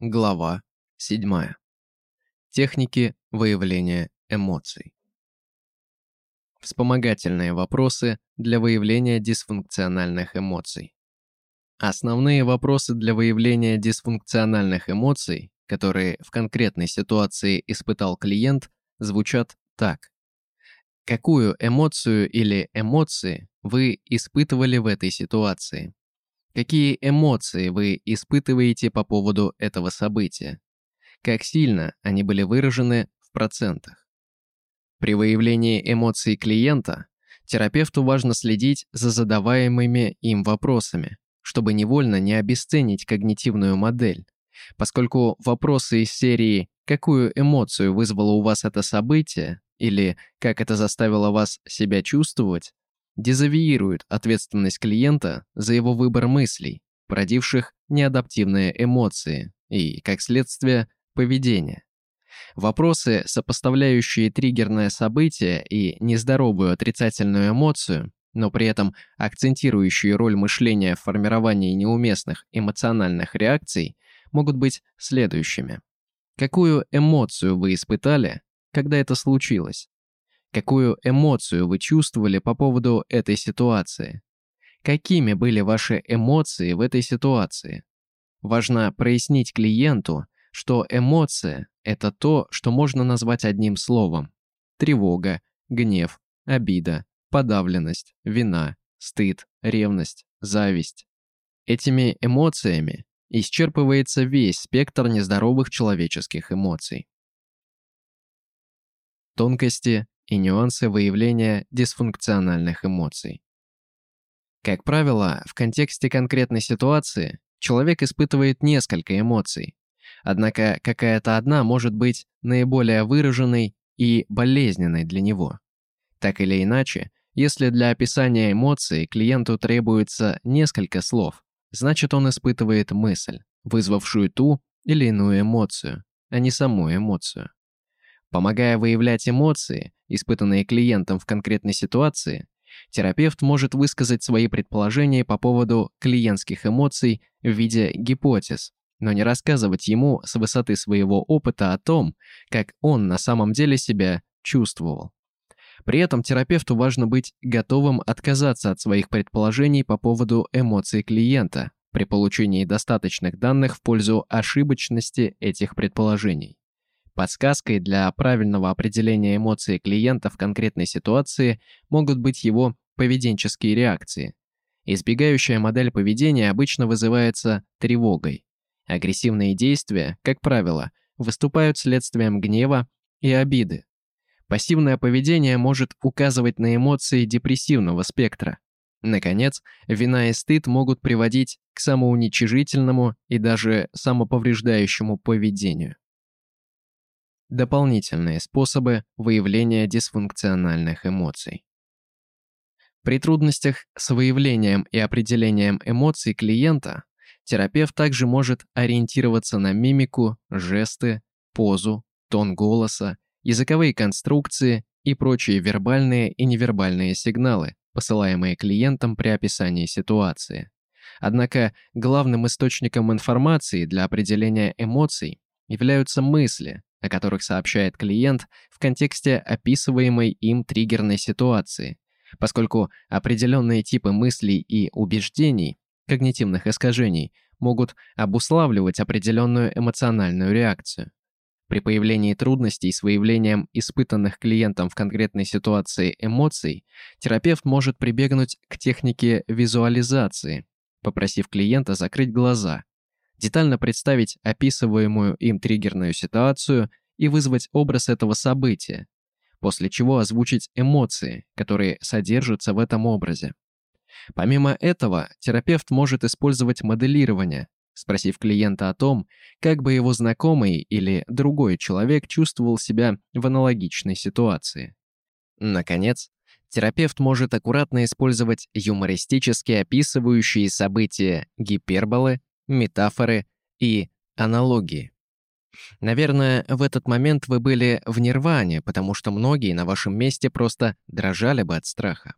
Глава 7. Техники выявления эмоций. Вспомогательные вопросы для выявления дисфункциональных эмоций. Основные вопросы для выявления дисфункциональных эмоций, которые в конкретной ситуации испытал клиент, звучат так. Какую эмоцию или эмоции вы испытывали в этой ситуации? Какие эмоции вы испытываете по поводу этого события? Как сильно они были выражены в процентах? При выявлении эмоций клиента терапевту важно следить за задаваемыми им вопросами, чтобы невольно не обесценить когнитивную модель, поскольку вопросы из серии «Какую эмоцию вызвало у вас это событие?» или «Как это заставило вас себя чувствовать?» Дезавиируют ответственность клиента за его выбор мыслей, породивших неадаптивные эмоции и, как следствие, поведение. Вопросы, сопоставляющие триггерное событие и нездоровую отрицательную эмоцию, но при этом акцентирующие роль мышления в формировании неуместных эмоциональных реакций, могут быть следующими. Какую эмоцию вы испытали, когда это случилось? Какую эмоцию вы чувствовали по поводу этой ситуации? Какими были ваши эмоции в этой ситуации? Важно прояснить клиенту, что эмоция – это то, что можно назвать одним словом. Тревога, гнев, обида, подавленность, вина, стыд, ревность, зависть. Этими эмоциями исчерпывается весь спектр нездоровых человеческих эмоций. Тонкости и нюансы выявления дисфункциональных эмоций. Как правило, в контексте конкретной ситуации человек испытывает несколько эмоций, однако какая-то одна может быть наиболее выраженной и болезненной для него. Так или иначе, если для описания эмоций клиенту требуется несколько слов, значит он испытывает мысль, вызвавшую ту или иную эмоцию, а не саму эмоцию. Помогая выявлять эмоции, испытанные клиентом в конкретной ситуации, терапевт может высказать свои предположения по поводу клиентских эмоций в виде гипотез, но не рассказывать ему с высоты своего опыта о том, как он на самом деле себя чувствовал. При этом терапевту важно быть готовым отказаться от своих предположений по поводу эмоций клиента при получении достаточных данных в пользу ошибочности этих предположений. Подсказкой для правильного определения эмоций клиента в конкретной ситуации могут быть его поведенческие реакции. Избегающая модель поведения обычно вызывается тревогой. Агрессивные действия, как правило, выступают следствием гнева и обиды. Пассивное поведение может указывать на эмоции депрессивного спектра. Наконец, вина и стыд могут приводить к самоуничижительному и даже самоповреждающему поведению. Дополнительные способы выявления дисфункциональных эмоций. При трудностях с выявлением и определением эмоций клиента терапевт также может ориентироваться на мимику, жесты, позу, тон голоса, языковые конструкции и прочие вербальные и невербальные сигналы, посылаемые клиентам при описании ситуации. Однако главным источником информации для определения эмоций являются мысли, о которых сообщает клиент в контексте описываемой им триггерной ситуации, поскольку определенные типы мыслей и убеждений, когнитивных искажений, могут обуславливать определенную эмоциональную реакцию. При появлении трудностей с выявлением испытанных клиентом в конкретной ситуации эмоций, терапевт может прибегнуть к технике визуализации, попросив клиента закрыть глаза детально представить описываемую им триггерную ситуацию и вызвать образ этого события, после чего озвучить эмоции, которые содержатся в этом образе. Помимо этого, терапевт может использовать моделирование, спросив клиента о том, как бы его знакомый или другой человек чувствовал себя в аналогичной ситуации. Наконец, терапевт может аккуратно использовать юмористически описывающие события гиперболы метафоры и аналогии. Наверное, в этот момент вы были в нирване, потому что многие на вашем месте просто дрожали бы от страха.